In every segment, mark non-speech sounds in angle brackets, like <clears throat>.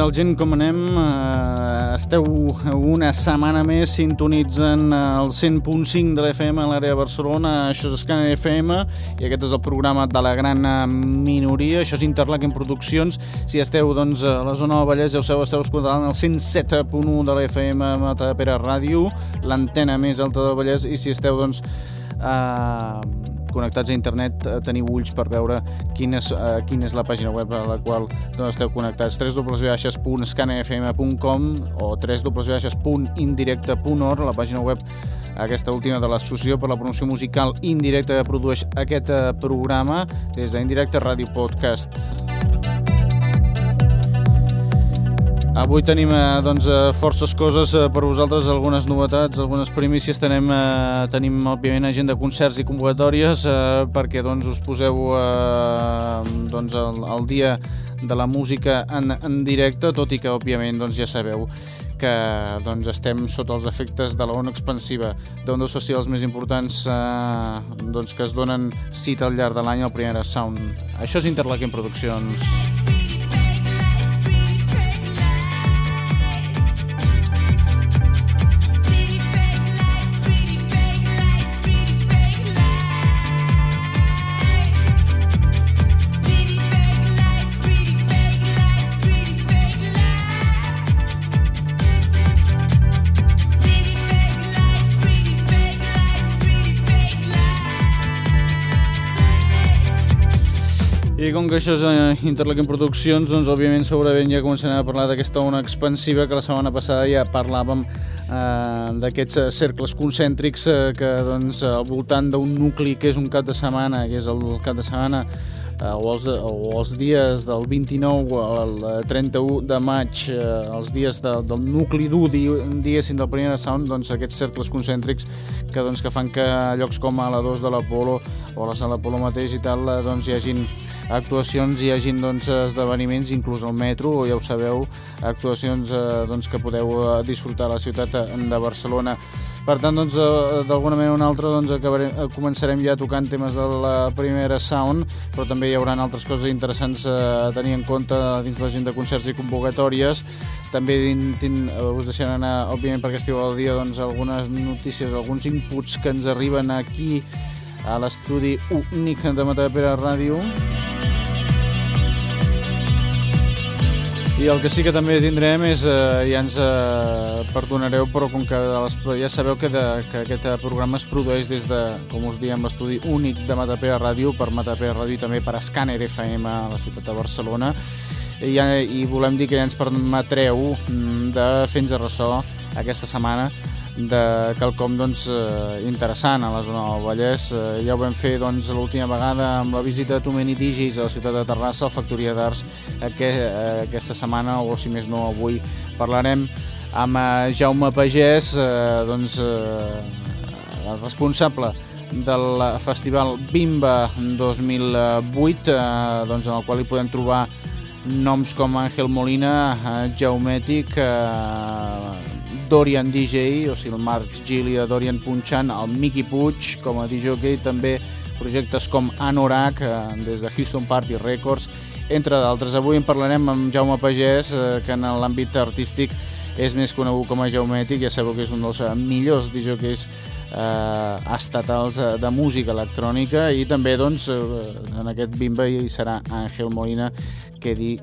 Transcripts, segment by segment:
Tal, gent? Com anem? Uh, esteu una setmana més sintonitzant el 100.5 de l'FM a l'àrea de Barcelona. Això és Escana FM i aquest és el programa de la gran minoria. Això és Interlaken Produccions. Si esteu doncs, a la zona del Vallès, ja ho sabeu, esteu escoltant el 107.1 de l'FM a Pere Ràdio, l'antena més alta del Vallès, i si esteu doncs, uh, connectats a internet eh, teniu ulls per veure quina és, uh, quina és la pàgina web a la qual doncs, esteu connectats www.scanfm.com o www.indirecte.org la pàgina web aquesta última de l'Associació per la Promoció Musical Indirecta que produeix aquest uh, programa des d'Indirecte Ràdio Podcast. Avui tenim eh, doncs, eh, forces coses eh, per vosaltres, algunes novetats, algunes primícies. Tenim, tenim òbviament, agenda de concerts i convocatòries eh, perquè doncs, us poseu doncs, el, el dia de la música en, en directe, tot i que, òbviament, doncs, ja sabeu que doncs, estem sota els efectes de la ona expansiva d'un dels festivals més importants eh, doncs, que es donen cita al llarg de l'any, el Primera Sound. Això és Interlaken Produccions. Música I com que això és Interlaken Produccions, doncs òbviament segurament ja començarem a parlar d'aquesta ona expansiva que la setmana passada ja parlàvem uh, d'aquests uh, cercles concèntrics uh, que doncs al voltant d'un nucli que és un cap de setmana, que és el cap de setmana uh, o, els, o els dies del 29 al 31 de maig, uh, els dies de, del nucli dur, diguéssim, del primer sound, doncs aquests cercles concèntrics que, doncs, que fan que llocs com a la 2 de l'Apolo o a la sala Apolo mateix i tal, uh, doncs hi hagin actuacions hi hagin doncs, esdeveniments, inclús al metro, ja ho sabeu, actuacions eh, doncs, que podeu eh, disfrutar a la ciutat de Barcelona. Per tant, doncs, eh, d'alguna manera o una altra doncs, acabarem, eh, començarem ja tocant temes de la primera sound, però també hi haurà altres coses interessants a tenir en compte dins la gent de concerts i convocatòries. També din, din, us deixaré anar, òbviament, perquè esteu al dia, doncs, algunes notícies, alguns inputs que ens arriben aquí a l'estudi únic de Matapera Ràdio. I el que sí que també tindrem és, eh, ja ens eh, perdonareu, però com que les, ja sabeu que, de, que aquest programa es produeix des de, com us diem, l'estudi únic de Matapera Ràdio, per Matapera Ràdio i també per Scanner FM a la ciutat de Barcelona, i, ja, i volem dir que ja ens permetreu mm, de fer-nos ressò aquesta setmana de quelcom doncs, eh, interessant a la zona del Vallès. Eh, ja ho vam fer doncs, l'última vegada amb la visita de Tomeni Digis a la ciutat de Terrassa, a la Factoria d'Arts, eh, aquesta setmana, o si més no avui, parlarem amb Jaume Pagès, doncs, el responsable del festival Bimba 2008, eh, doncs, en el qual hi podem trobar noms com Àngel Molina, eh, Dorian DJ, o sigui, el Marc Gilia, Dorian Punchan, el Mickey Puig com a DJ, també projectes com Anorak, eh, des de Houston Party Records, entre d'altres. Avui en parlarem amb Jaume Pagès, eh, que en l'àmbit artístic és més conegut com a Jaumètic, ja sabeu que és un dels millors DJs eh, estatals eh, de música electrònica i també doncs, eh, en aquest bimba hi serà Àngel Molina que dir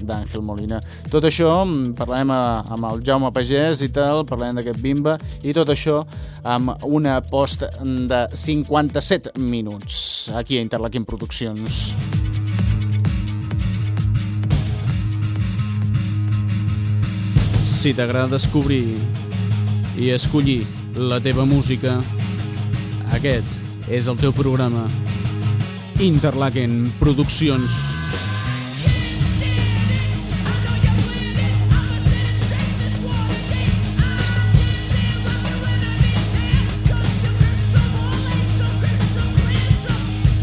d'Àngel Molina. Tot això mm, parlarem a, amb el Jaume Pagès i tal, parlarem d'aquest bimba i tot això amb una post de 57 minuts aquí a Interlaquim Produccions. Si t'agrada descobrir i escollir la teva música Aquest és el teu programa. Interlaken Produccions.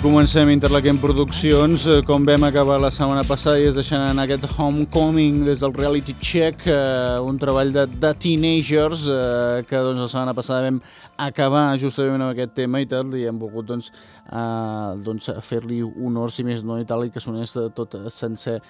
Comencem Interlaquem Produccions, eh, com vam acabar la setmana passada i és deixant en aquest Homecoming des del Reality Check, eh, un treball de, de teenagers eh, que doncs, la setmana passada vam acabar justament amb aquest tema i tal, i hem volgut doncs, eh, doncs, fer-li honor, si més no, i tal, i que sonés tot sencer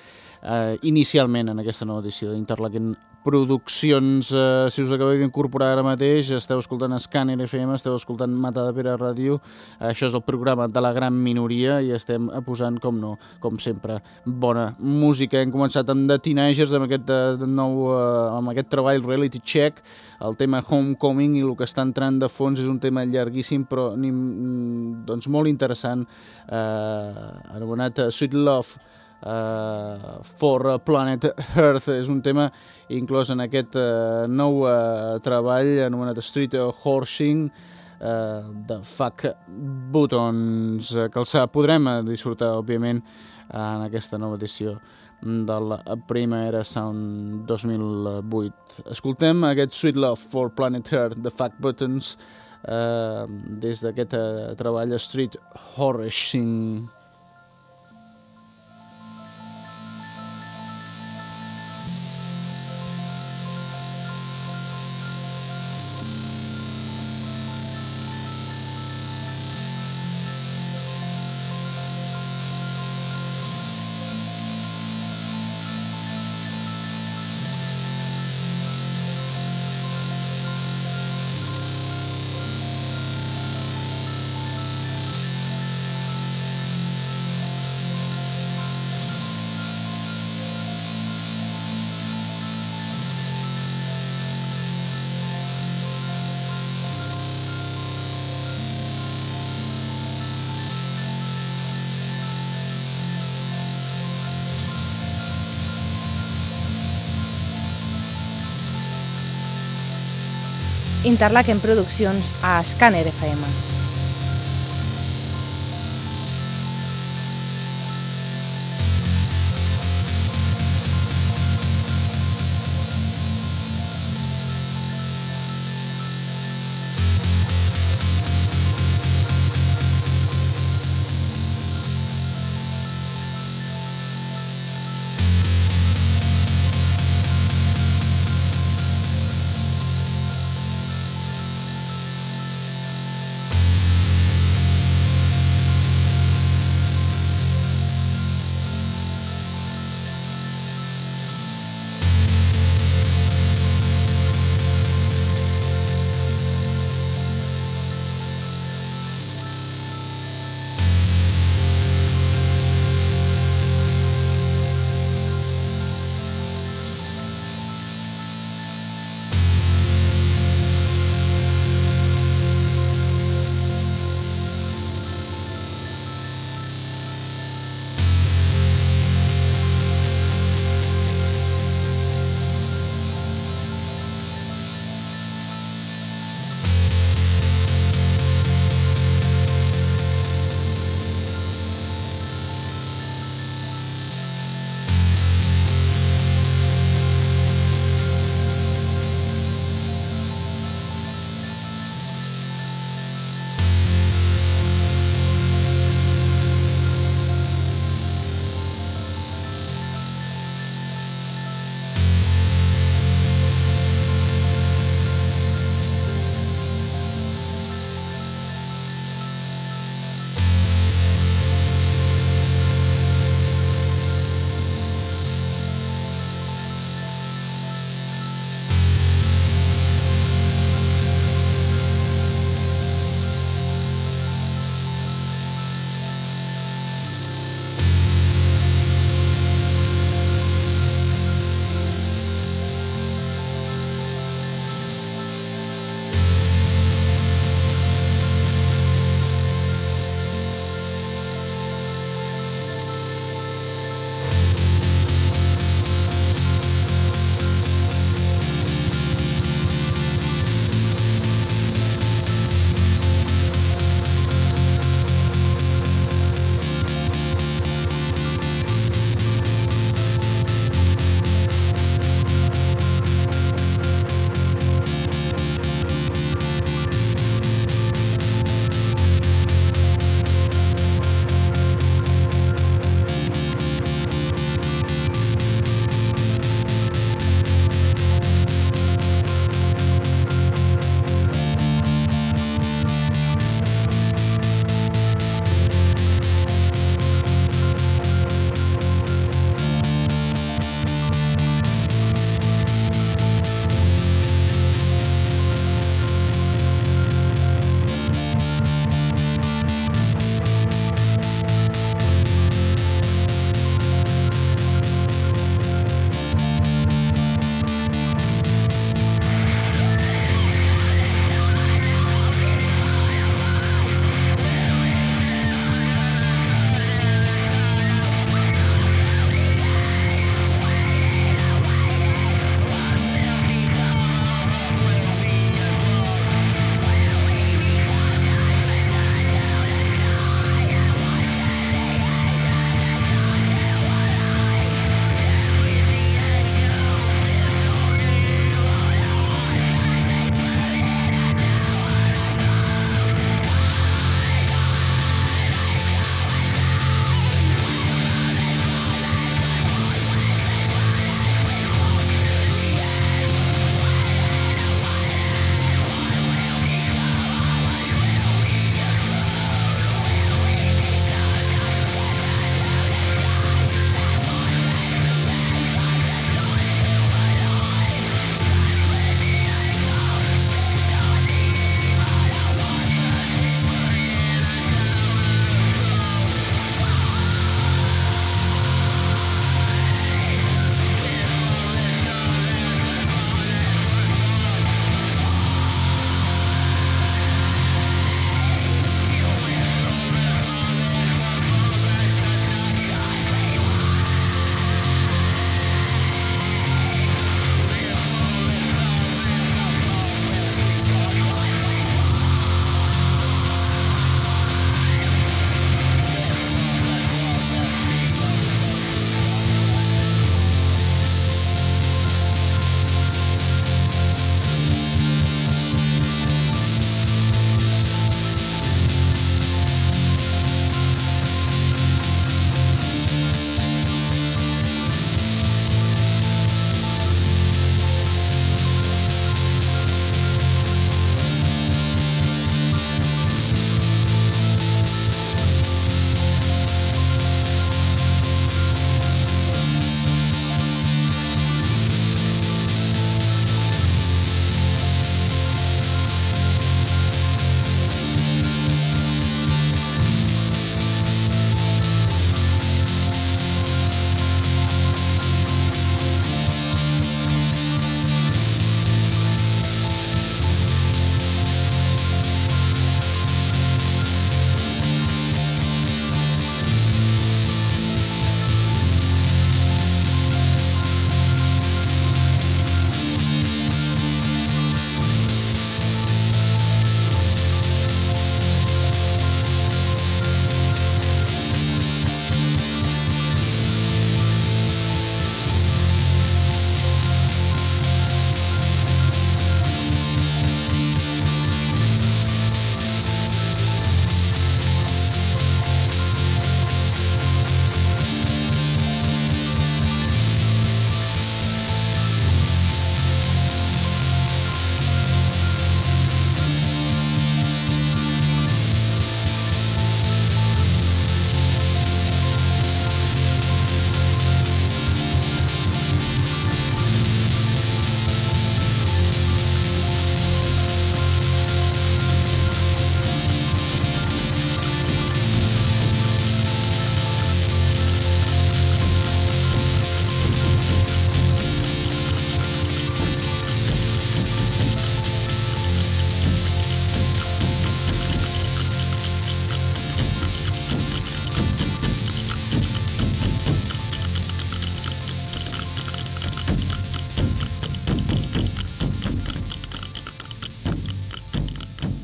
eh, inicialment en aquesta nova edició d'Interlaken Produccions. Eh, si us acabeu d'incorporar ara mateix, esteu escoltant Scanner FM, esteu escoltant Mata de Pere Ràdio. Eh, això és el programa de la gran minoria i estem posant, com no, com sempre, bona música. Hem començat amb The Teenagers, amb aquest, eh, nou, eh, amb aquest treball Reality Check, el tema Homecoming i el que està entrant de fons és un tema llarguíssim però ni, mm, doncs molt interessant eh, anomenat Sweet Love uh, for Planet Earth. És un tema inclòs en aquest uh, nou uh, treball anomenat Street Horsing uh, de Fuck Buttons, que els podrem disfrutar, òbviament, en aquesta nova edició de la Primera Sound 2008. Escoltem aquest Sweet Love for Planet Earth de Fuck Buttons eh, des d'aquest uh, treball Street Horsing. Interlaken Produccions a Scanner FM.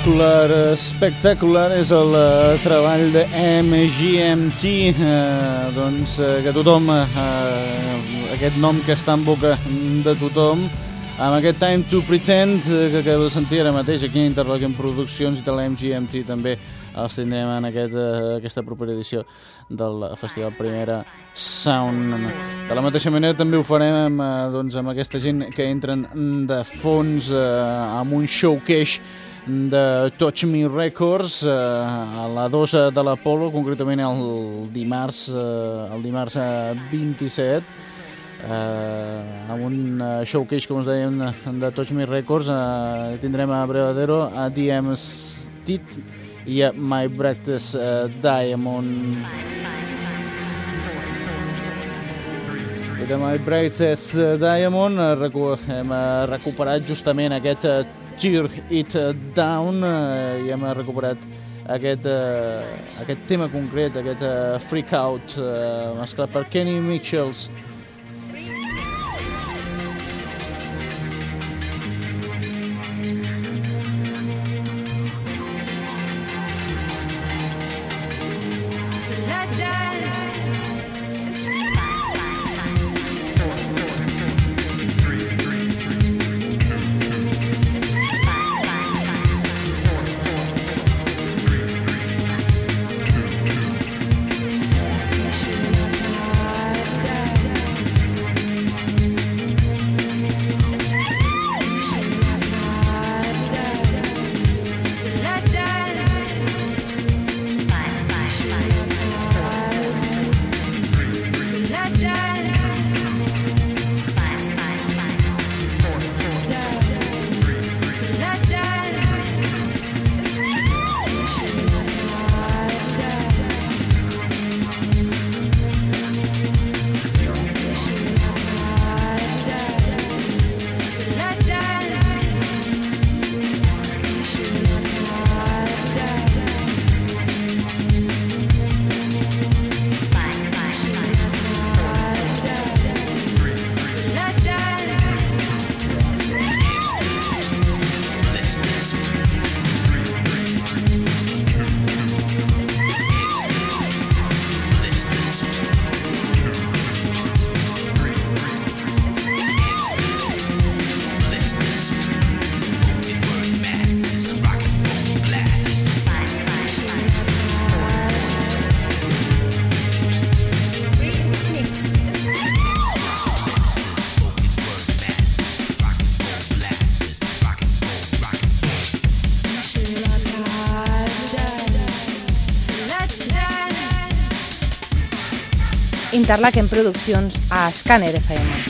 Oracular Spectacular és el uh, treball de MGMT, uh, doncs uh, que tothom, uh, aquest nom que està en boca de tothom, amb aquest Time to Pretend que acabo de sentir ara mateix aquí a Interlochen Produccions i de la MGMT també els tindrem en aquest, aquesta propera edició del Festival Primera Sound. De la mateixa manera també ho farem uh, doncs, amb aquesta gent que entren de fons uh, amb un showcase de Touch Me Records eh, a la 2 de l'Apolo, concretament el dimarts, eh, el dimarts 27, eh, amb un eh, showcase, com us dèiem, de Touch Me Records. Eh, tindrem a Brevadero, a DM Steed i a My eh, Diamond. I de My Breathless Diamond hem recuperat justament aquest Tear It Down uh, i hem recuperat aquest, uh, aquest tema concret, aquest uh, Freak Out uh, mesclat per Kenny Mitchells Interlaken Produccions a Scanner FM.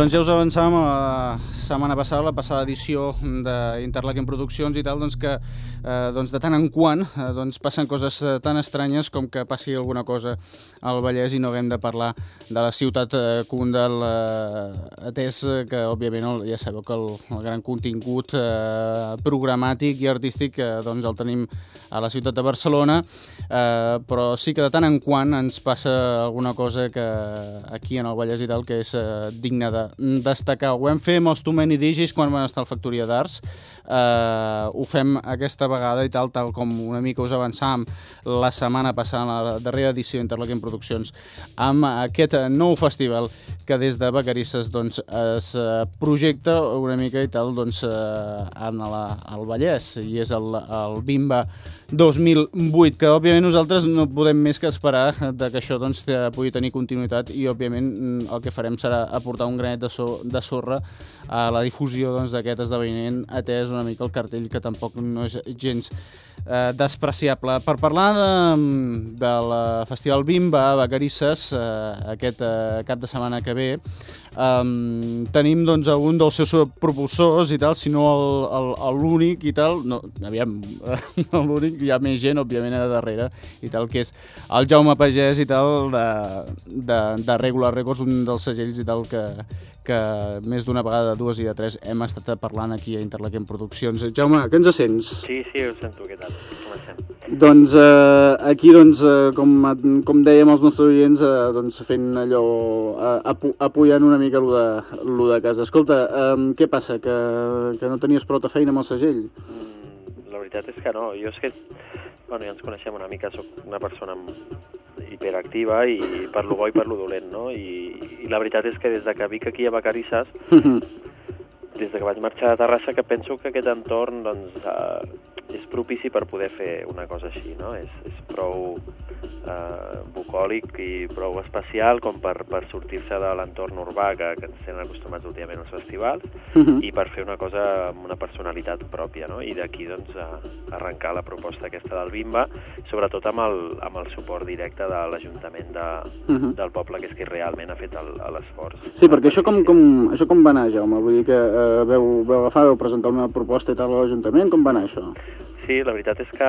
Doncs ja us avançàvem la setmana passada, la passada edició d'Interlaken Produccions i tal, doncs que eh, doncs de tant en quant eh, doncs passen coses eh, tan estranyes com que passi alguna cosa al Vallès i no haguem de parlar de la ciutat eh, Kundal, eh, atès eh, que, òbviament, el, ja sabeu que el, el gran contingut eh, programàtic i artístic eh, doncs el tenim a la ciutat de Barcelona, eh, però sí que de tant en quant ens passa alguna cosa que aquí en el Vallès i tal que és eh, digne de destacar. Ho vam fer amb els Too Many Digis quan van estar al Factoria d'Arts, eh, ho fem aquesta vegada i tal, tal com una mica us avançàvem la setmana passada, la darrera edició d'Interlaken Produccions, amb aquest nou festival que des de Vacarisses doncs, es eh, projecta una mica i tal doncs, eh, en la, al Vallès, i és el, el Bimba 2008, que òbviament nosaltres no podem més que esperar de que això doncs, pugui tenir continuïtat i òbviament el que farem serà aportar un granet de, so, de sorra a la difusió doncs, d'aquest doncs, esdeveniment, atès una mica el cartell que tampoc no és gens eh, despreciable. Per parlar de, del Festival Bimba a Vacarisses, eh, aquest eh, cap de setmana que ve, um, tenim doncs, un dels seus propulsors i tal, si no l'únic i tal, no, aviam, <laughs> l'únic, hi ha més gent, òbviament, a darrere i tal, que és el Jaume Pagès i tal, de, de, de Regular Records, un dels segells i tal que, que més d'una vegada, dues i de tres, hem estat parlant aquí a Interlaken Produccions. Jaume, que ens sents? Sí, sí, ho sento, què tal? Comencem. Doncs eh, aquí, doncs, eh, com, com dèiem els nostres oients, eh, doncs, fent allò, eh, apu apoyant una mica lo de, lo de casa. Escolta, eh, què passa, que, que no tenies prou feina amb el segell? Mm, la veritat és que no, jo és que, bueno, ja ens coneixem una mica, sóc una persona hiperactiva i per lo bo i per lo dolent, no? I, I la veritat és que des de que vic aquí a Vacarisses, <laughs> des de que vaig marxar a Terrassa, que penso que aquest entorn doncs, eh, és propici per poder fer una cosa així, no? És, és prou eh, bucòlic i prou especial com per, per sortir-se de l'entorn urbà que, que ens tenen acostumats últimament als festivals Uh -huh. i per fer una cosa amb una personalitat pròpia, no? I d'aquí, doncs, a, arrencar la proposta aquesta del Bimba, sobretot amb el, amb el suport directe de l'Ajuntament de, Uh -huh. del poble, que és qui realment ha fet l'esforç. Sí, perquè això com, com, això com va anar, Jaume? Vull dir que eh, veu, veu agafar, veu presentar una proposta i tal a l'Ajuntament, com va anar això? Sí, la veritat és que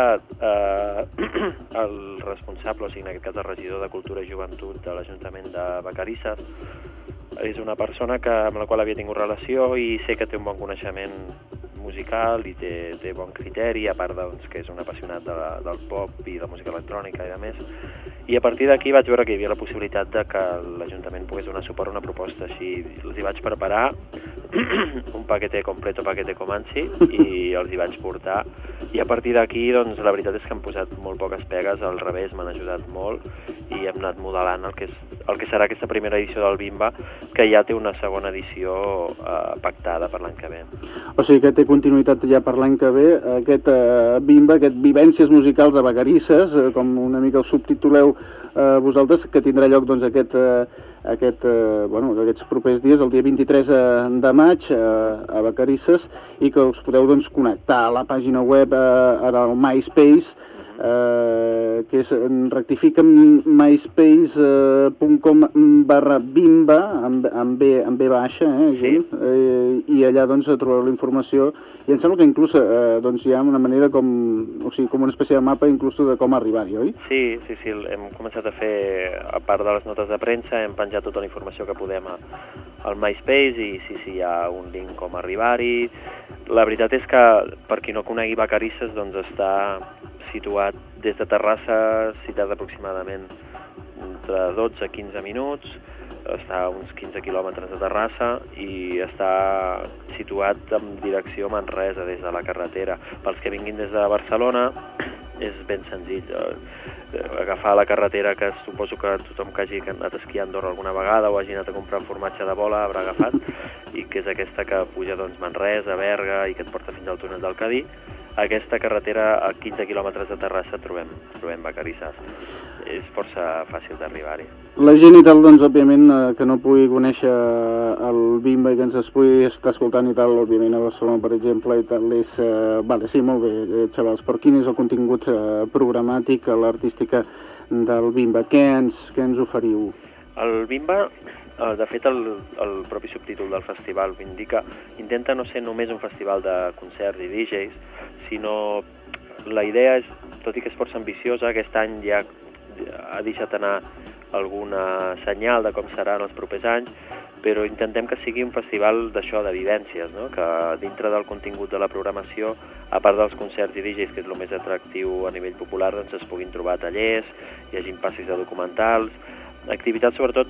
eh, <clears throat> el responsable, o sigui, en aquest cas el regidor de Cultura i Joventut de l'Ajuntament de Vacarisses, és una persona que, amb la qual havia tingut relació i sé que té un bon coneixement musical i té, té bon criteri, a part doncs, que és un apassionat de la, del pop i de la música electrònica i de més. I a partir d'aquí vaig veure que hi havia la possibilitat de que l'Ajuntament pogués donar suport a una proposta així. Els hi vaig preparar <clears throat> un paquete completo, paquete comanci, i els hi vaig portar. I a partir d'aquí, doncs, la veritat és que han posat molt poques pegues, al revés, m'han ajudat molt, i hem anat modelant el que, és, el que serà aquesta primera edició del Bimba, que ja té una segona edició eh, pactada per l'any que ve. O sigui que té continuïtat ja per l'any que ve, aquest eh, Bimba, aquest Vivències musicals a Vacarisses, eh, com una mica ho subtituleu eh, vosaltres, que tindrà lloc doncs, aquest, eh, aquest, eh, bueno, aquests propers dies, el dia 23 de maig eh, a Vacarisses, i que us podeu doncs, connectar a la pàgina web, eh, el MySpace, eh, que és rectifica myspace.com barra bimba amb, amb, B, amb B baixa eh, gent, eh, i allà doncs trobareu la informació i em sembla que inclús eh, doncs, hi ha una manera com, o sigui, com una espècie de mapa inclús de com arribar-hi, oi? Sí, sí, sí, hem començat a fer, a part de les notes de premsa, hem penjat tota la informació que podem a, al MySpace i sí, sí, hi ha un link com arribar-hi. La veritat és que, per qui no conegui Vacarisses, doncs està situat des de Terrassa, citat aproximadament entre 12 a 15 minuts, està a uns 15 quilòmetres de Terrassa i està situat en direcció Manresa des de la carretera. Pels que vinguin des de Barcelona és ben senzill. eh, agafar la carretera que suposo que tothom que hagi anat a esquiar a Andorra alguna vegada o hagi anat a comprar formatge de bola haurà agafat i que és aquesta que puja doncs, Manresa, Berga i que et porta fins al túnel del Cadí aquesta carretera a 15 quilòmetres de Terrassa trobem, trobem Vacarisses. És força fàcil d'arribar-hi. La gent i tal, doncs, òbviament, eh, que no pugui conèixer el Bimba i que ens es pugui estar escoltant i tal, òbviament, a Barcelona, per exemple, i tal, és... Eh, vale, sí, molt bé, eh, xavals, però quin és el contingut eh, programàtic, l'artística del Bimba? Què ens, què ens oferiu? El Bimba, eh, de fet, el, el propi subtítol del festival indica, intenta no ser només un festival de concerts i DJs, sinó la idea és, tot i que és força ambiciosa, aquest any ja ha deixat anar alguna senyal de com serà en els propers anys, però intentem que sigui un festival d'això, de vivències, no? que dintre del contingut de la programació, a part dels concerts i DJs, que és el més atractiu a nivell popular, doncs es puguin trobar tallers, hi hagin passis de documentals, activitats sobretot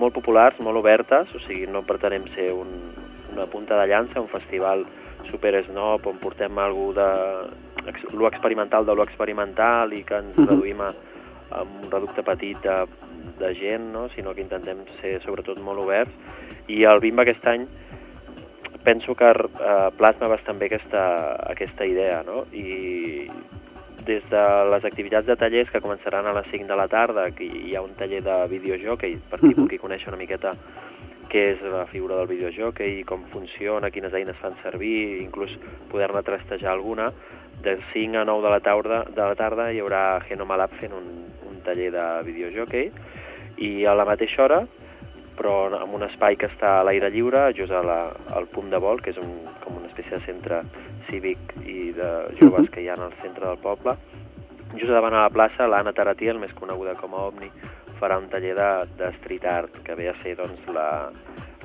molt populars, molt obertes, o sigui, no pretenem ser un, una punta de llança, un festival super snob on portem algú de lo experimental de lo experimental i que ens Mhm. reduïm a, a un reducte petit de, de gent, no? sinó que intentem ser sobretot molt oberts. I el Bimba aquest any penso que eh, plasma bastant bé aquesta, aquesta idea, no? I des de les activitats de tallers que començaran a les 5 de la tarda, que hi ha un taller de videojockey, per qui Mhm. vulgui conèixer una miqueta què és la figura del videojockey, com funciona, quines eines fan servir, inclús poder-ne trastejar alguna. De 5 a 9 de la tarda, de la tarda hi haurà Genoma Lab fent un, un taller de videojockey i a la mateixa hora però amb un espai que està a l'aire lliure, just a la, al punt de vol, que és un, com una espècie de centre cívic i de joves que hi ha al centre del poble. Just davant a la plaça, l'Anna Taratiel, més coneguda com a Omni, farà un taller de, de street art, que ve a ser doncs, la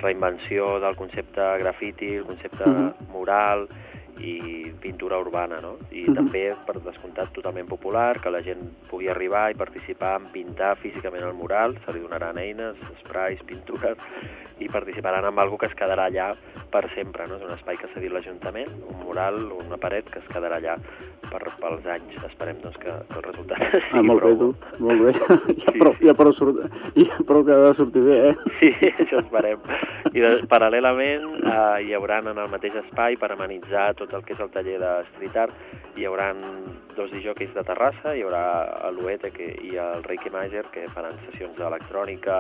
reinvenció del concepte graffiti, el concepte Mhm. mural i pintura urbana, no? I Mhm. també, per descomptat, totalment popular, que la gent pugui arribar i participar en pintar físicament el mural, se li donaran eines, sprays, pintures, i participaran en algo que es quedarà allà per sempre, no? És un espai que s'ha dit l'Ajuntament, un mural, una paret que es quedarà allà per, pels anys. Esperem doncs, que, que el resultat <laughs> sigui Ah, molt bé, prou tu, molt bé. <laughs> ja, Sí, prou, sí. ja, prou surt, ja prou que ha de sortir bé, eh? <laughs> Sí, això esperem. I de, paral·lelament eh, hi haurà en el mateix espai per amenitzar tot tot el que és el taller de street art. Hi haurà dos disjòqueis de Terrassa, hi haurà l'Uete que, i el Reiki Mager, que faran sessions d'electrònica,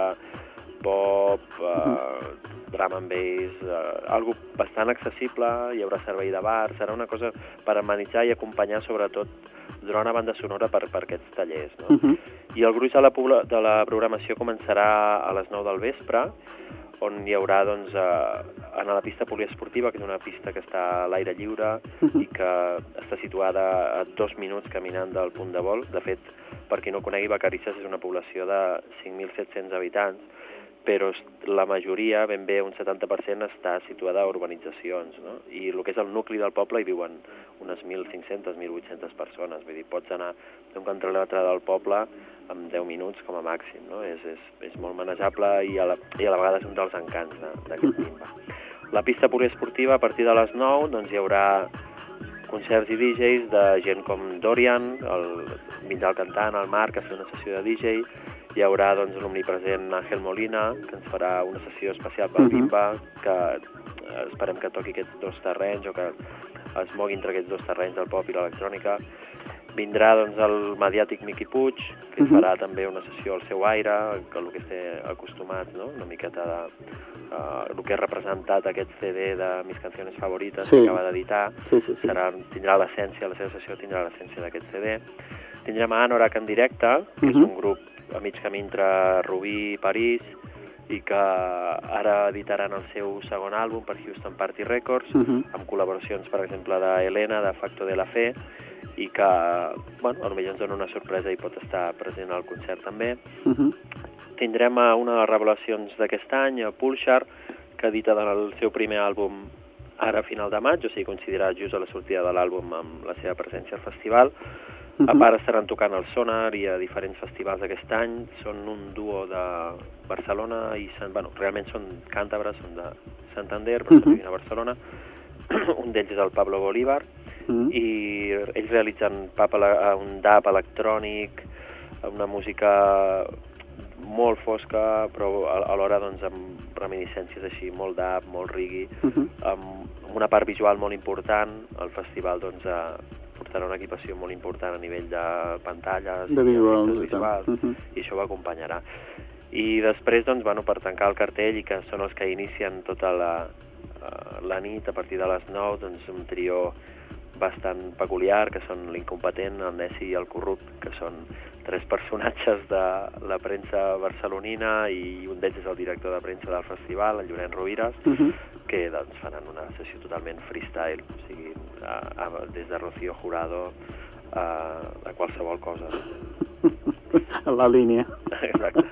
pop, eh, drum and bass, eh, algo bastant accessible, hi haurà servei de bar, serà una cosa per amenitzar i acompanyar sobretot donar una banda sonora per, per aquests tallers. No? Uh -huh. I el gruix de la, de la programació començarà a les 9 del vespre, on hi haurà doncs, eh, a la pista poliesportiva, que és una pista que està a l'aire lliure i que està situada a dos minuts caminant del punt de vol. De fet, per qui no conegui, Vacarisses és una població de 5.700 habitants, però la majoria, ben bé un 70%, està situada a urbanitzacions, no? I el que és el nucli del poble hi viuen unes 1.500, 1.800 persones, vull dir, pots anar d'un cantó a l'altre del poble en 10 minuts com a màxim, no? És, és, és molt manejable i a, la, i a la vegada és un dels encants de- d'aquest bimba. La pista poliesportiva, a partir de les 9, doncs hi haurà concerts i DJs de gent com Dorian, el, el cantant, el Marc, a fer una sessió de DJ, hi haurà doncs, l'omnipresent Àngel Molina, que ens farà una sessió especial pel Mhm. Bimba, que eh, esperem que toqui aquests dos terrenys o que es mogui entre aquests dos terrenys, el pop i l'electrònica. Vindrà doncs, el mediàtic Miqui Puig, que Mhm. farà també una sessió al seu aire, que el que esté acostumat, no? una miqueta de uh, el que ha representat aquest CD de Mis canciones favorites Sí. que acaba d'editar Sí, sí, sí. serà, tindrà l'essència, la seva sessió tindrà l'essència d'aquest CD. Tindrem a Anorak en directe, que és Mhm. un grup a mig camí entre Rubí i París, i que ara editaran el seu segon àlbum per Houston Party Records, Mhm. amb col·laboracions, per exemple, d'Helena, de Facto de la Fe, i que, bueno, potser ens dona una sorpresa i pot estar present al concert també. Mhm. Tindrem a una de les revelacions d'aquest any, a Pulsar, que edita el seu primer àlbum ara a final de maig, o sigui, coincidirà just a la sortida de l'àlbum amb la seva presència al festival. A Mhm. part estaran tocant al Sonar i a diferents festivals aquest any. Són un duo de Barcelona i... Sant- Bueno, realment són càntabres, són de Santander, però Mhm. estan vivint a Barcelona. <clears throat> un d'ells és el Pablo Bolívar Mhm. i ells realitzen pap ele- un dab electrònic, una música molt fosca, però a- alhora doncs, amb reminiscències així, molt dab, molt reggae, Mhm. amb amb una part visual molt important. El festival doncs, eh, portarà una equipació molt important a nivell de pantalles, De visuals i visuals, Mhm. i això ho acompanyarà. I després, doncs, bueno, per tancar el cartell, i que són els que inicien tota la, eh, la nit, a partir de les 9, doncs un trio bastant peculiar, que són l'incompetent, el Nessi i el corrupt, que són tres personatges de la premsa barcelonina i un d'ells és el director de premsa del festival, el Llorenç Rovires, Mhm. que doncs, faran una sessió totalment freestyle, o sigui, a, a, des de Rocío Jurado a, a qualsevol cosa. <laughs> En la línia. Exacte,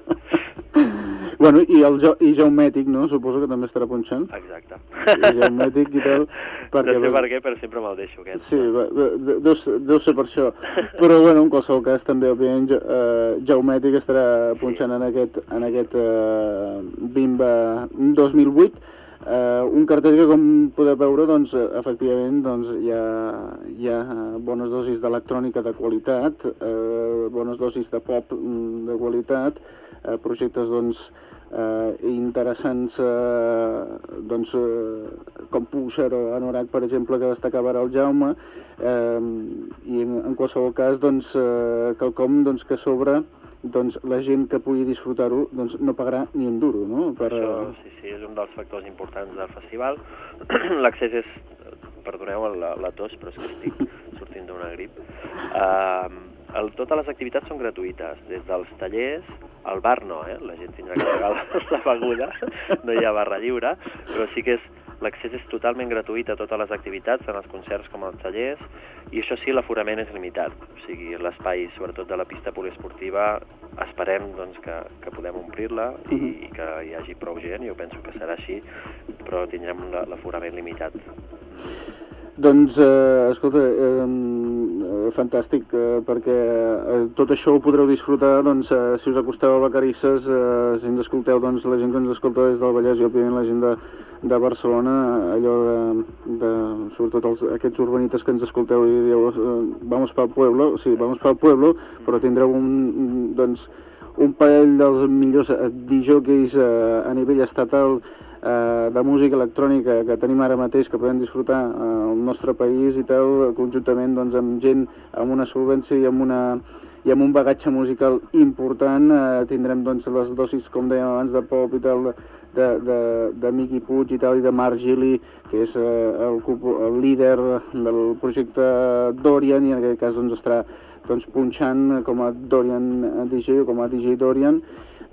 Bueno, i el jo, i Geomètic, no? Suposo que també estarà punxant. exacte. I Geomètic i tal. <laughs> no sé per què, però sempre me'l deixo aquest. Sí, va- va- de- deu, deu ser per això. <laughs> Però, bueno, en qualsevol cas, també, òbviament, ja- eh, Geomètic estarà punxant en aquest, en aquest eh, Bimba 2008. Eh, un cartell que, com podeu veure, doncs, efectivament, doncs, hi, ha, hi ha bones dosis d'electrònica de qualitat, eh, bones dosis de pop mm, de qualitat, eh, projectes, doncs, eh, interessants eh, doncs, eh, com Pusher o Anorak, per exemple, que destacava ara el Jaume, eh, i en, en qualsevol cas, doncs, eh, quelcom doncs, que sobre doncs, la gent que pugui disfrutar-ho doncs, no pagarà ni un duro, no? Per, Això, eh, sí, sí, és un dels factors importants del festival. <clears throat> L'accés és, perdoneu la, la tos, però és que estic sortint d'una grip. Uh, el, totes les activitats són gratuïtes, des dels tallers, al bar no, eh? la gent tindrà que pagar la, la beguda, no hi ha barra lliure, però sí que és l'accés és totalment gratuït a totes les activitats, tant els concerts com els tallers, i això sí, l'aforament és limitat. O sigui, l'espai, sobretot de la pista poliesportiva, esperem doncs, que, que podem omplir-la i, i que hi hagi prou gent, jo penso que serà així, però tindrem la- l'aforament limitat. Doncs, eh, escolta, eh, fantàstic, eh, perquè eh, tot això ho podreu disfrutar doncs, eh, si us acosteu a Vacarisses, eh, si ens escolteu, doncs, la gent que ens escolta des del Vallès i, òbviament, la gent de, de Barcelona, allò de, de sobretot els, aquests urbanites que ens escolteu i dieu, eh, vamos pel pueblo, sí, vamos pel pueblo, però tindreu un, un, doncs, un parell dels millors eh, DJs eh, a nivell estatal eh, de música electrònica que tenim ara mateix, que podem disfrutar eh, al nostre país i tal, conjuntament doncs, amb gent amb una solvència i amb una i amb un bagatge musical important eh, tindrem doncs, les dosis, com dèiem abans, de pop i tal, de, de, de Miqui Puig i tal, i de Marc Gili, que és eh, el, el líder del projecte Dorian, i en aquest cas doncs, estarà doncs, punxant com a Dorian DJ o com a DJ Dorian,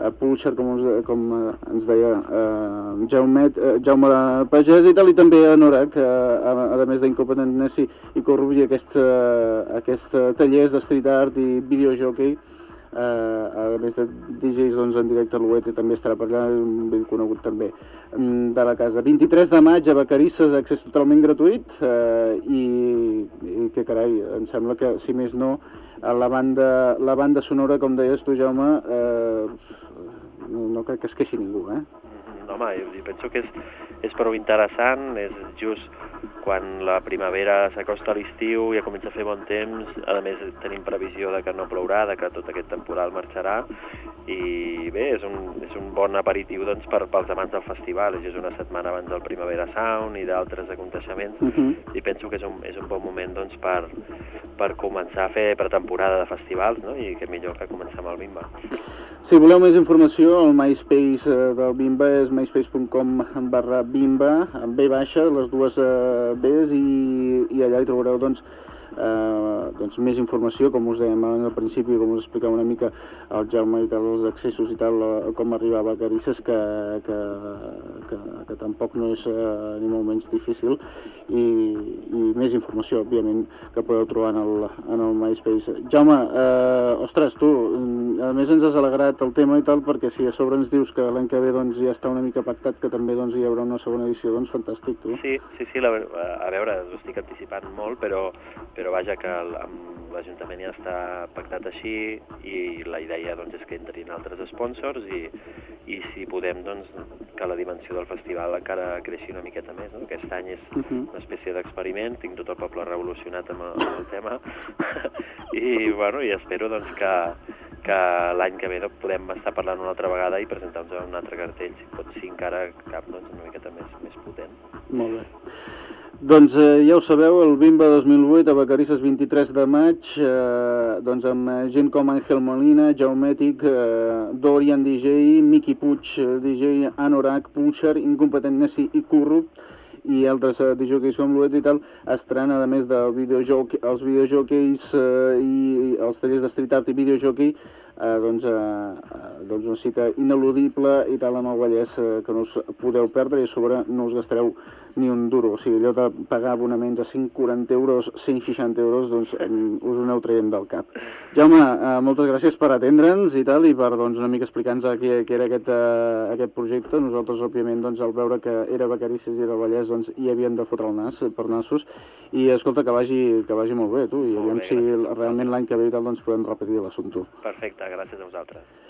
a Pulsar, com, us, com eh, ens deia eh, Jaume, eh, Jaume Pagès i tal, i també a Norac, eh, a, a més d'Incompetent Nessi i Corrubi, aquests, eh, aquests eh, tallers de street art i videojockey, eh, a més de DJs doncs, en directe a l'UET també estarà per allà, un ben conegut també mm, de la casa. 23 de maig a Vacarisses, accés totalment gratuït eh, i, i que carai, em sembla que si més no la banda, la banda sonora, com deies tu Jaume, eh, no, crec que es queixi ningú, eh? No, home, jo, penso que és, és prou interessant, és just quan la primavera s'acosta a l'estiu, ja comença a fer bon temps, a més tenim previsió de que no plourà, de que tot aquest temporal marxarà, i bé, és un, és un bon aperitiu doncs, per, pels amants del festival, és una setmana abans del Primavera Sound i d'altres aconteixements, Uh -huh. i penso que és un, és un bon moment doncs, per, per començar a fer pretemporada de festivals, no? i que millor que començar amb el Bimba. Si voleu més informació, el MySpace eh, del Bimba és myspace.com barra Bimba, amb B baixa, les dues eh, Bs, i, i allà hi trobareu doncs, eh, doncs més informació, com us dèiem al principi, com us explicava una mica el Jaume i tal, els accessos i tal, eh, com arribar a Vacarisses, que, que, que, que tampoc no és eh, ni molt menys difícil, i, i més informació, òbviament, que podeu trobar en el, en el MySpace. Jaume, eh, ostres, tu, a més ens has alegrat el tema i tal, perquè si a sobre ens dius que l'any que ve doncs, ja està una mica pactat que també doncs, hi haurà una segona edició, doncs fantàstic, tu. Sí, sí, sí, la, a veure, us estic anticipant molt, però vaja que l'Ajuntament ja està pactat així i la idea doncs, és que entrin altres sponsors i, i si podem doncs, que la dimensió del festival encara creixi una miqueta més. No? Aquest any és Mhm. una espècie d'experiment, tinc tot el poble revolucionat amb el, amb el tema <laughs> i, bueno, i espero doncs, que, que l'any que ve doncs, podem estar parlant una altra vegada i presentar-nos un altre cartell, si pot ser encara cap doncs, una miqueta més, més potent. Molt bé. Doncs eh, ja ho sabeu, el Bimba 2008 a Vacarisses 23 de maig, eh, doncs amb eh, gent com Àngel Molina, Jaumètic, eh, Dorian DJ, Miqui Puig eh, DJ, Anorak, Pulsar, Incompetent Nessi i Corrupt, i altres eh, DJs com l'Uet i tal, estaran, a més del videojoc, els videojockeys eh, i els tallers de street art i videojockey, eh, doncs, eh, eh, doncs una cita ineludible i tal amb el Vallès eh, que no us podeu perdre i a sobre no us gastareu ni un duro. O sigui, allò de pagar abonaments a 140 euros, 160 euros, doncs em, us ho aneu traient del cap. Jaume, eh, moltes gràcies per atendre'ns i tal, i per doncs, una mica explicar-nos què, què era aquest, eh, aquest projecte. Nosaltres, òbviament, doncs, al veure que era Vacarisses i era Vallès, doncs, hi havien de fotre el nas, eh, per nassos, i escolta, que vagi, que vagi molt bé, tu, i aviam si realment l'any que ve i tal, doncs, podem repetir l'assumpte. Perfecte, gràcies a vosaltres.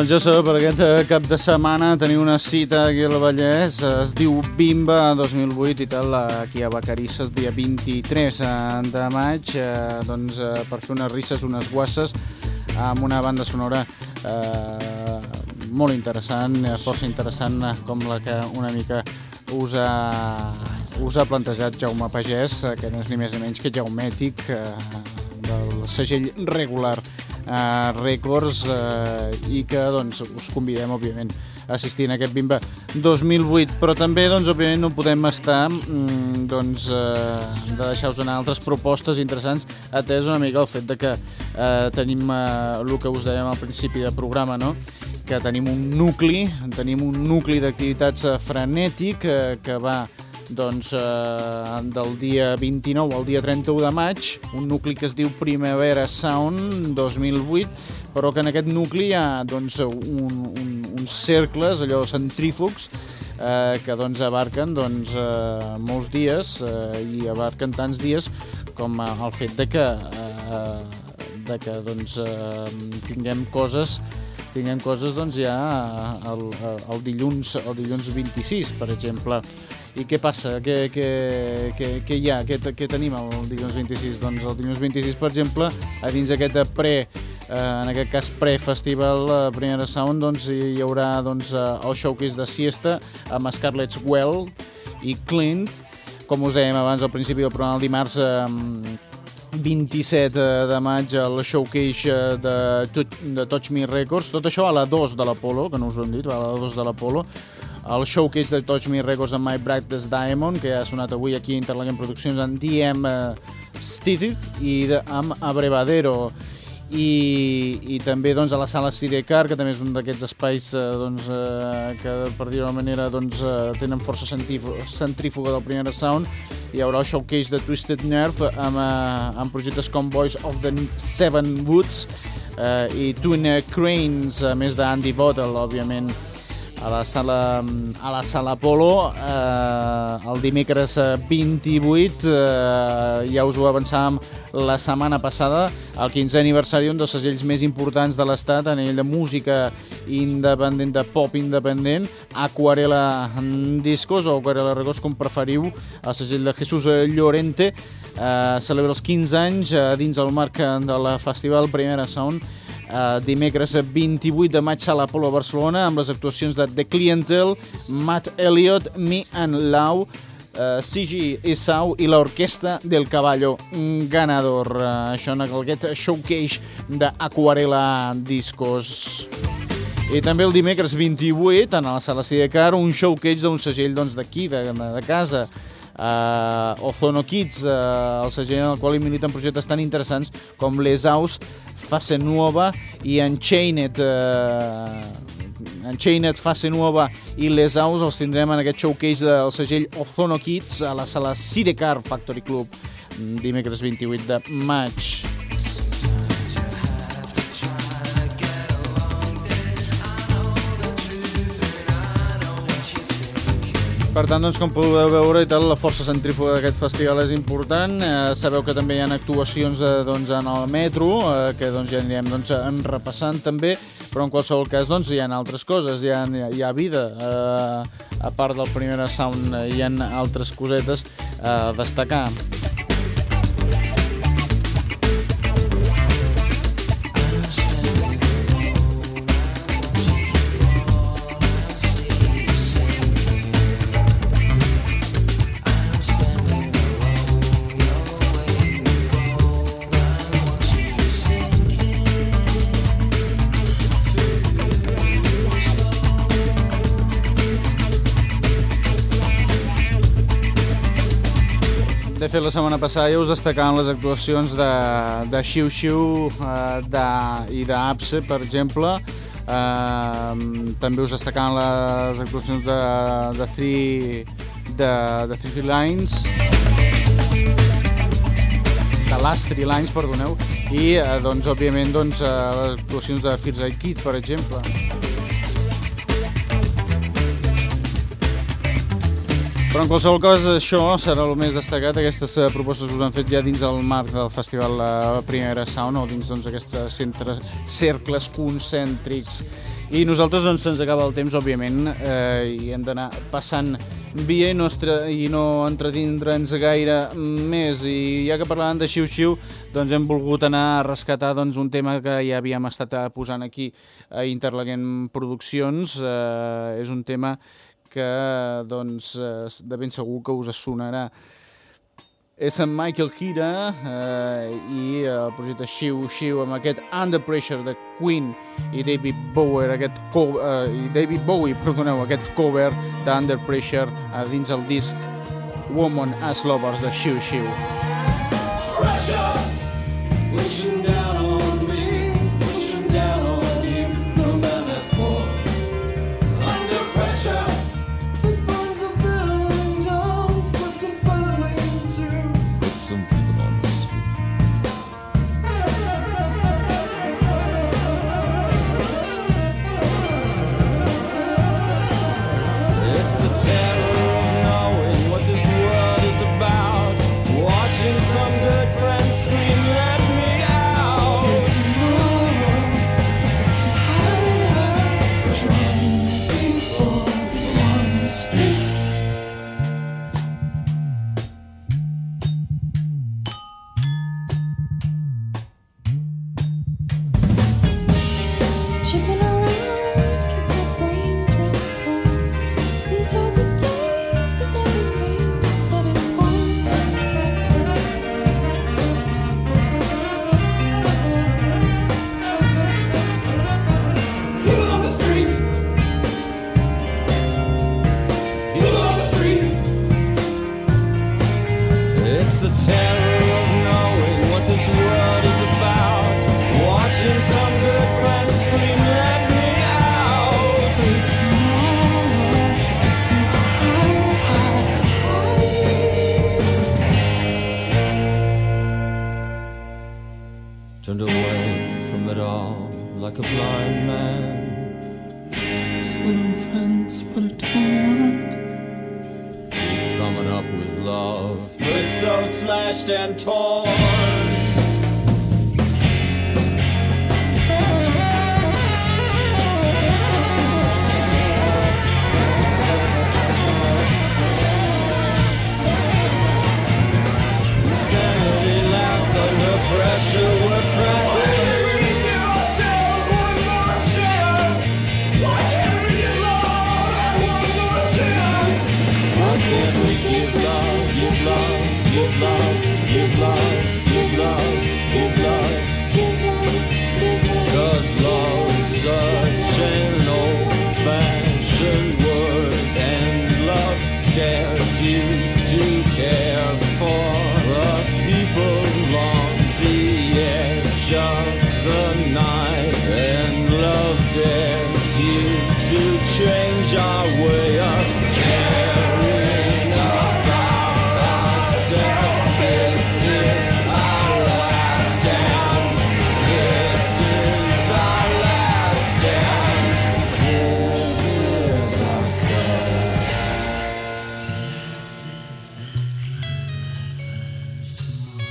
Doncs ja sabeu, per aquest eh, cap de setmana teniu una cita aquí al Vallès, es diu Bimba 2008 i tal, aquí a Vacarisses, dia 23 eh, de maig, eh, doncs per fer unes risses, unes guasses, amb una banda sonora eh, molt interessant, força interessant, com la que una mica us ha, us ha plantejat Jaume Pagès, que no és ni més ni menys que Jaumètic, eh, del segell regular eh, Records eh, i que doncs, us convidem, òbviament, a assistir en aquest Bimba 2008, però també, doncs, òbviament, no podem estar mm, doncs, eh, de deixar-vos anar altres propostes interessants, atès una mica el fet de que eh, tenim eh, el que us dèiem al principi del programa, no? que tenim un nucli, tenim un nucli d'activitats eh, frenètic eh, que va doncs, eh, del dia 29 al dia 31 de maig, un nucli que es diu Primavera Sound 2008, però que en aquest nucli hi ha doncs, un, un, uns cercles, allò centrífugs, eh, que doncs, abarquen doncs, eh, molts dies eh, i abarquen tants dies com eh, el fet de que, eh, de que doncs, eh, tinguem coses tinguem coses doncs, ja el, el, dilluns, el dilluns 26, per exemple. I què passa? Què, què, què, què hi ha? Què, què tenim el dilluns 26? Doncs el dilluns 26, per exemple, a dins d'aquest pre eh, en aquest cas pre-festival la Primera Sound doncs, hi haurà doncs, eh, el showcase de Siesta amb Scarlett's Well i Clint com us dèiem abans al principi del programa el dimarts eh, 27 de maig el showcase de, de Touch Me Records, tot això a la 2 de l'Apolo, que no us ho hem dit, a la 2 de l'Apolo, el showcase de Touch Me Records amb My Brightest Diamond, que ha sonat avui aquí a Interlaken Produccions amb DM Steve i de, amb Abrevadero i, i també doncs, a la sala Sidecar, que també és un d'aquests espais eh, doncs, eh, que per dir-ho manera doncs, eh, tenen força centrífuga del primer sound. Hi haurà el showcase de Twisted Nerve amb, eh, amb projectes com Boys of the Seven Woods eh, i Twin Cranes, a més d'Andy Bottle, òbviament a la sala, a la sala Polo eh, el dimecres 28 eh, ja us ho avançàvem la setmana passada el 15è aniversari d'un dels segells més importants de l'estat a nivell de música independent, de pop independent Aquarela Discos o Aquarela Records com preferiu el segell de Jesús Llorente eh, celebra els 15 anys eh, dins el marc del festival Primera Sound eh, dimecres 28 de maig a l'Apolo Barcelona amb les actuacions de The Clientel, Matt Elliott, Me and Lau, eh, Sigi Isau i l'Orquestra del Caballo Ganador. Eh, això en aquest showcase d'Aquarela Discos. I també el dimecres 28, en la sala Sidecar, un showcase d'un segell d'aquí, doncs, de, de casa, uh, Ozono Kids, uh, el segell en el qual hi militen projectes tan interessants com Les Aus, Fase Nuova i Unchained. Uh, Unchained, Fase Nuova i Les Aus els tindrem en aquest showcase del segell Ozono Kids a la sala Sidecar Factory Club dimecres 28 de maig. Per tant, doncs, com podeu veure, i tal, la força centrífuga d'aquest festival és important. Eh, sabeu que també hi ha actuacions eh, doncs, en el metro, eh, que doncs, ja anirem doncs, en repassant també, però en qualsevol cas doncs, hi ha altres coses, hi ha, hi ha vida. Eh, a part del primer sound, hi ha altres cosetes a destacar. Fet la setmana passada ja us destacant les actuacions de, de Xiu Xiu eh, de, i d'Apse, per exemple. Eh, també us destacant les actuacions de, de Three, de, de Three Lines de Last Three Lines, perdoneu, i eh, doncs, òbviament doncs, eh, les actuacions de Fears I Kid, per exemple. Però en qualsevol cas això serà el més destacat, aquestes eh, propostes que us han fet ja dins el marc del Festival la Primera Sound o dins doncs, aquests centres, cercles concèntrics I nosaltres doncs se'ns acaba el temps, òbviament, eh, i hem d'anar passant via i no, i no entretindre'ns gaire més. I ja que parlàvem de xiu-xiu, doncs hem volgut anar a rescatar doncs, un tema que ja havíem estat posant aquí a Interlaguent Produccions. Eh, és un tema que doncs, eh, de ben segur que us sonarà és en Michael Kira eh, i el projecte Xiu Xiu amb aquest Under Pressure de Queen i David Bowie, aquest eh, i David Bowie, perdoneu, aquest cover de Under Pressure eh, dins el disc Woman as Lovers de Xiu Xiu. Pressure,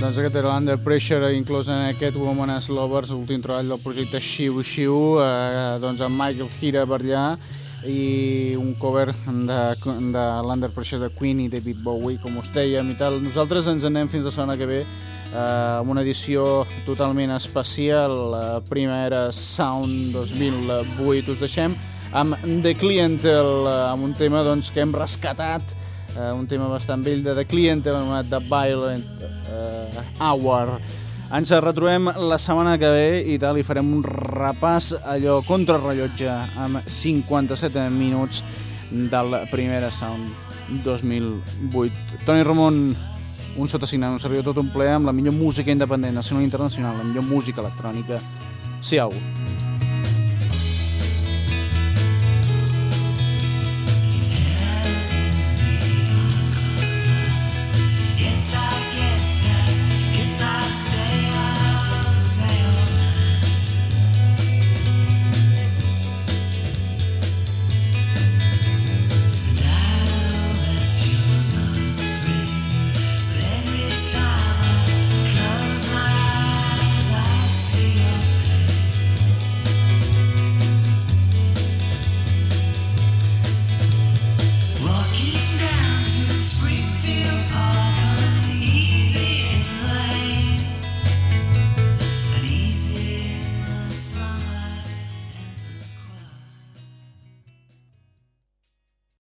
Doncs aquest era l'Under Pressure, inclòs en aquest Woman as Lovers, l'últim treball del projecte Xiu Xiu, eh, doncs amb Michael Gira per allà, i un cover de, de l'Under Pressure de Queen i David Bowie, com us dèiem i tal. Nosaltres ens anem fins la setmana que ve eh, amb una edició totalment especial, la primera Sound 2008. Us deixem amb The Clientel, eh, amb un tema doncs, que hem rescatat, eh, un tema bastant vell de The Clientel, anomenat The Violent eh, Hour. Ens retrobem la setmana que ve i tal, i farem un repàs allò contrarrellotge amb 57 minuts del primera Sound 2008. Toni Ramon, un sotassignat, un servidor tot un ple amb la millor música independent, nacional i internacional, la millor música electrònica. Siau. Yes,